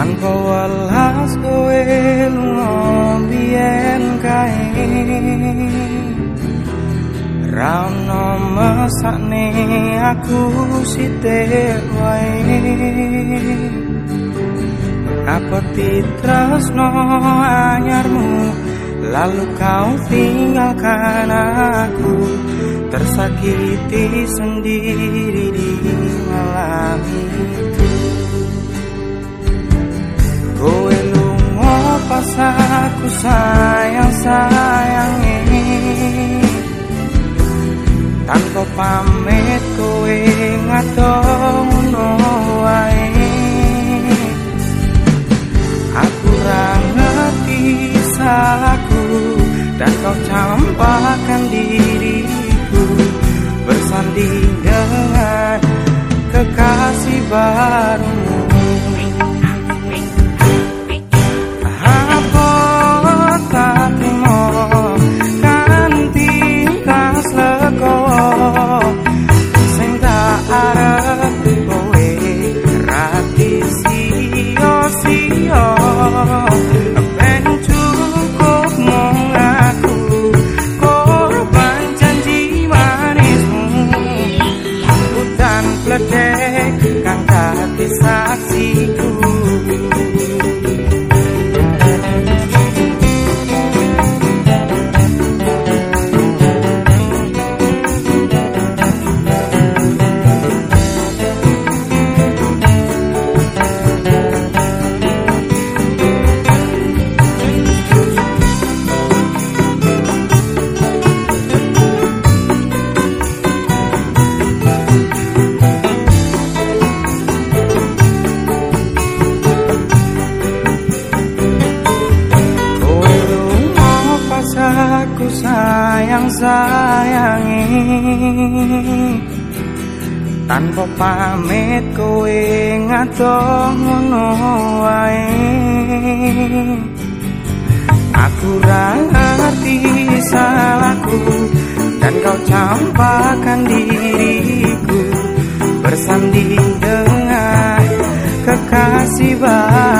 tanpa welas kowe lunga biyen kae. Rano mesakne aku sithik wae. Apa titresno anyarmu Lalu kau tinggalkan aku? Tersakiti sendiri di malam itu Kowe lunga pas aku sayang-sayangi. Tanpa pamit kowe ngadong wae. Aku ra salahku Dan kau campakkan diriku Bersanding dengan kekasih barumu Bangladesh sayang sayangi. Tanpa pamit kowe ngadoh ngono wae. Aku ra ngerti salahku dan kau campakkan diriku bersanding dengan kekasih barumu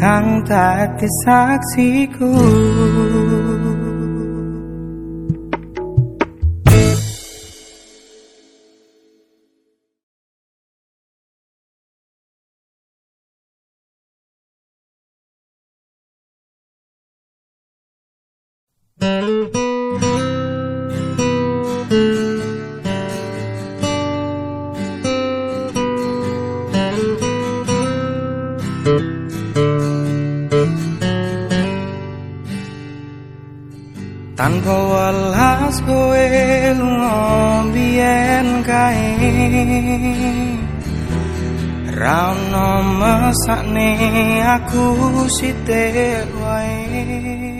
Kang tak saksiku. thank you Tanpa welas kowe lunga biyen kae? Rano mesakne aku sithik wae